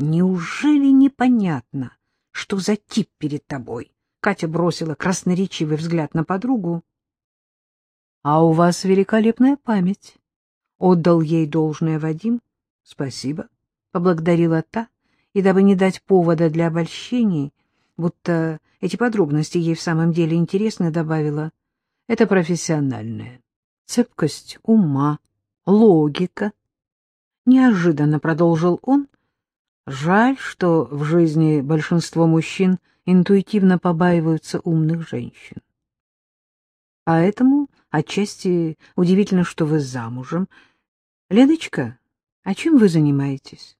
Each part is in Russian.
Неужели непонятно, что за тип перед тобой? Катя бросила красноречивый взгляд на подругу. — А у вас великолепная память. Отдал ей должное Вадим. — Спасибо, — поблагодарила та, и, дабы не дать повода для обольщений, будто эти подробности ей в самом деле интересны, добавила. — Это профессиональное. Цепкость ума, логика. Неожиданно продолжил он. Жаль, что в жизни большинство мужчин интуитивно побаиваются умных женщин. Поэтому отчасти удивительно, что вы замужем. Леночка, а чем вы занимаетесь?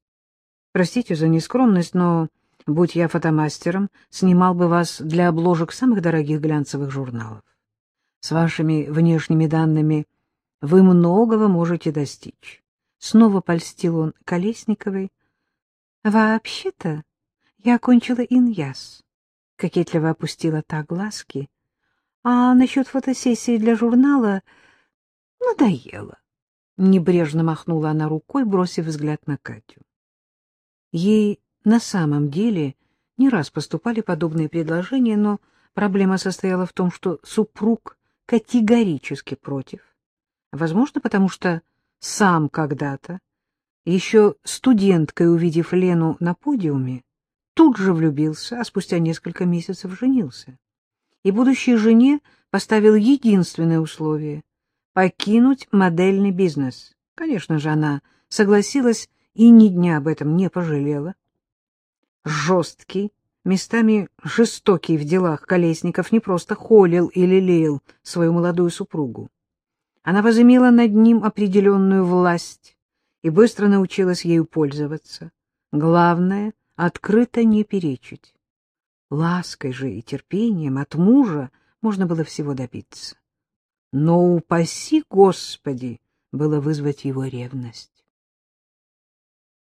Простите за нескромность, но, будь я фотомастером, снимал бы вас для обложек самых дорогих глянцевых журналов. С вашими внешними данными вы многого можете достичь. Снова польстил он Колесниковой. — Вообще-то я окончила иньяс. Кокетливо опустила та глазки. А насчет фотосессии для журнала надоело. Небрежно махнула она рукой, бросив взгляд на Катю. Ей на самом деле не раз поступали подобные предложения, но проблема состояла в том, что супруг категорически против. Возможно, потому что сам когда-то, еще студенткой увидев Лену на подиуме, тут же влюбился, а спустя несколько месяцев женился. И будущей жене поставил единственное условие — покинуть модельный бизнес. Конечно же, она согласилась и ни дня об этом не пожалела. Жесткий, местами жестокий в делах Колесников не просто холил или лелеял свою молодую супругу. Она возымела над ним определенную власть и быстро научилась ею пользоваться. Главное открыто не перечить. Лаской же и терпением от мужа можно было всего добиться. Но упаси Господи было вызвать его ревность.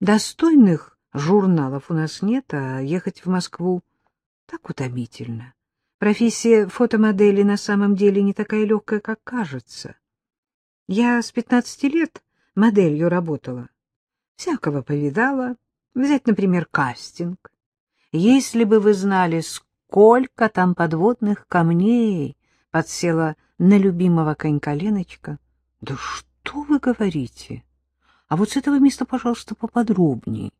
Достойных журналов у нас нет, а ехать в Москву так утомительно. Профессия фотомодели на самом деле не такая легкая, как кажется. Я с пятнадцати лет моделью работала. Всякого повидала, Взять, например, кастинг. Если бы вы знали, сколько там подводных камней подсела на любимого конька Леночка. Да что вы говорите? А вот с этого места, пожалуйста, поподробнее.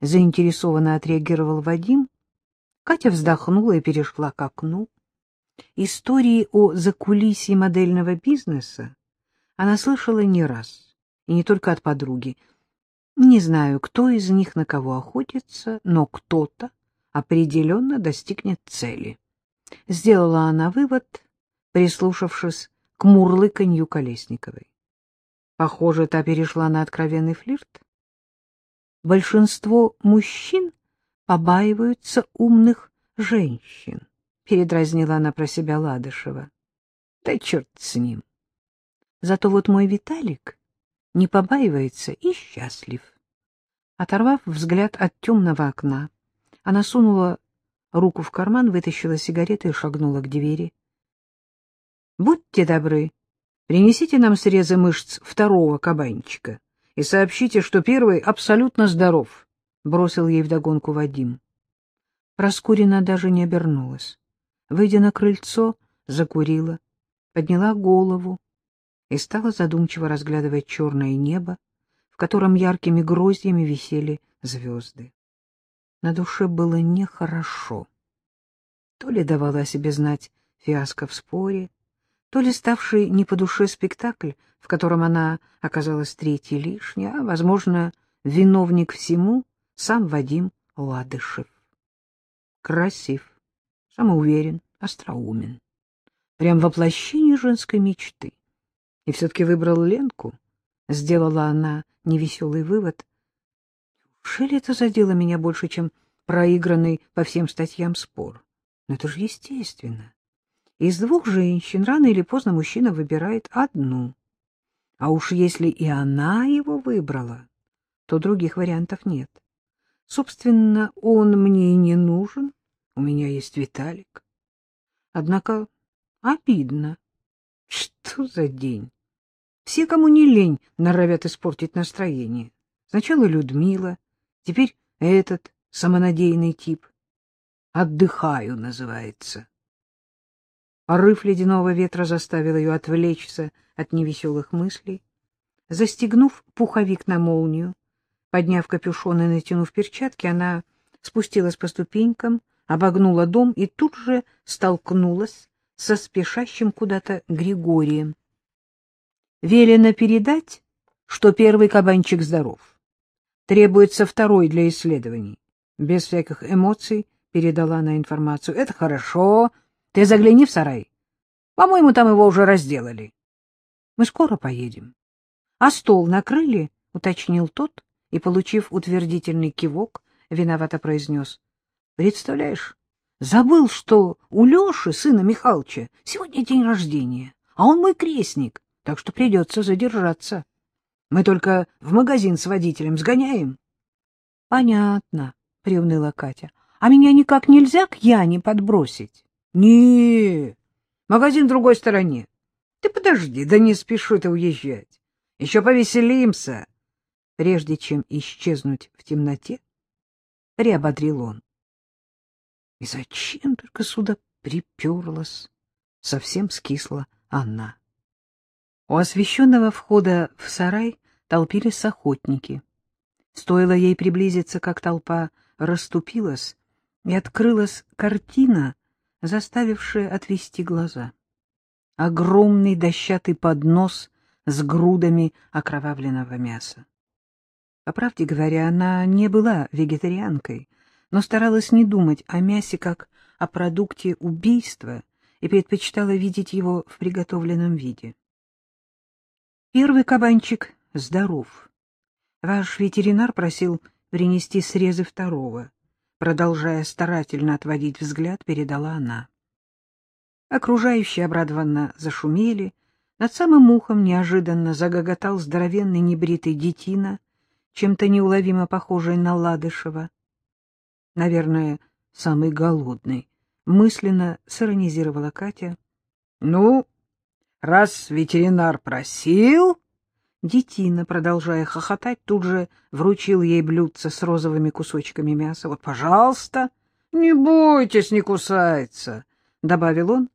Заинтересованно отреагировал Вадим. Катя вздохнула и перешла к окну. Истории о закулисье модельного бизнеса она слышала не раз, и не только от подруги, не знаю, кто из них на кого охотится, но кто-то определенно достигнет цели. Сделала она вывод, прислушавшись к мурлыканью Колесниковой. Похоже, та перешла на откровенный флирт. Большинство мужчин побаиваются умных женщин, передразнила она про себя Ладышева. Да черт с ним. Зато вот мой Виталик не побаивается и счастлив. Оторвав взгляд от темного окна, она сунула руку в карман, вытащила сигареты и шагнула к двери. — Будьте добры, принесите нам срезы мышц второго кабанчика и сообщите, что первый абсолютно здоров, — бросил ей вдогонку Вадим. Проскурина даже не обернулась. Выйдя на крыльцо, закурила, подняла голову, и стала задумчиво разглядывать черное небо, в котором яркими гроздьями висели звезды. На душе было нехорошо. То ли давала о себе знать фиаско в споре, то ли ставший не по душе спектакль, в котором она оказалась третьей лишней, а, возможно, виновник всему сам Вадим Ладышев. Красив, самоуверен, остроумен. Прям воплощение женской мечты. И все-таки выбрал Ленку. Сделала она невеселый вывод. Неужели это задело меня больше, чем проигранный по всем статьям спор? Но это же естественно. Из двух женщин рано или поздно мужчина выбирает одну. А уж если и она его выбрала, то других вариантов нет. Собственно, он мне и не нужен, у меня есть Виталик. Однако обидно. Что за день? Все, кому не лень, норовят испортить настроение. Сначала Людмила, теперь этот самонадеянный тип. «Отдыхаю» называется. Порыв ледяного ветра заставил ее отвлечься от невеселых мыслей. Застегнув пуховик на молнию, подняв капюшон и натянув перчатки, она спустилась по ступенькам, обогнула дом и тут же столкнулась со спешащим куда-то Григорием. Велено передать, что первый кабанчик здоров. Требуется второй для исследований. Без всяких эмоций передала она информацию. — Это хорошо. Ты загляни в сарай. По-моему, там его уже разделали. — Мы скоро поедем. — А стол накрыли? — уточнил тот и, получив утвердительный кивок, виновато произнес. — Представляешь, забыл, что у Леши, сына Михалыча, сегодня день рождения, а он мой крестник, так что придется задержаться. Мы только в магазин с водителем сгоняем. — Понятно, — приуныла Катя. — А меня никак нельзя к Яне подбросить? — Не, магазин в другой стороне. Ты подожди, да не спешу ты уезжать. Еще повеселимся. Прежде чем исчезнуть в темноте, приободрил он. И зачем только сюда приперлась? Совсем скисла Анна. У освещенного входа в сарай толпились охотники. Стоило ей приблизиться, как толпа расступилась, и открылась картина, заставившая отвести глаза. Огромный дощатый поднос с грудами окровавленного мяса. По правде говоря, она не была вегетарианкой, но старалась не думать о мясе как о продукте убийства и предпочитала видеть его в приготовленном виде. Первый кабанчик здоров. Ваш ветеринар просил принести срезы второго. Продолжая старательно отводить взгляд, передала она. Окружающие обрадованно зашумели. Над самым ухом неожиданно загоготал здоровенный небритый детина, чем-то неуловимо похожий на Ладышева. Наверное, самый голодный. Мысленно сиронизировала Катя. — Ну, раз ветеринар просил... Детина, продолжая хохотать, тут же вручил ей блюдце с розовыми кусочками мяса. — Вот, пожалуйста. — Не бойтесь, не кусается, — добавил он,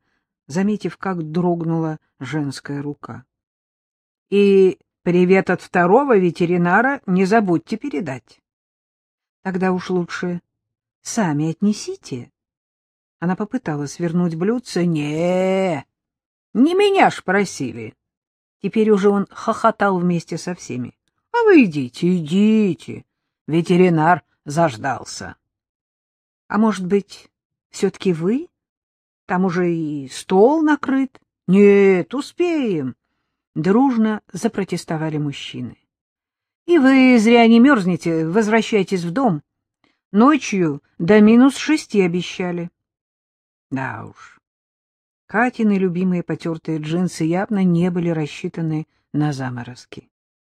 заметив, как дрогнула женская рука. — И привет от второго ветеринара не забудьте передать. — Тогда уж лучше сами отнесите. Она попыталась вернуть блюдце. — Не, не меня ж просили. Теперь уже он хохотал вместе со всеми. — А вы идите, идите. Ветеринар заждался. — А может быть, все-таки вы? Там уже и стол накрыт. — Нет, успеем. Дружно запротестовали мужчины. — И вы зря не мерзнете, возвращайтесь в дом. Ночью до минус шести обещали. Да уж, Катины любимые потертые джинсы явно не были рассчитаны на заморозки.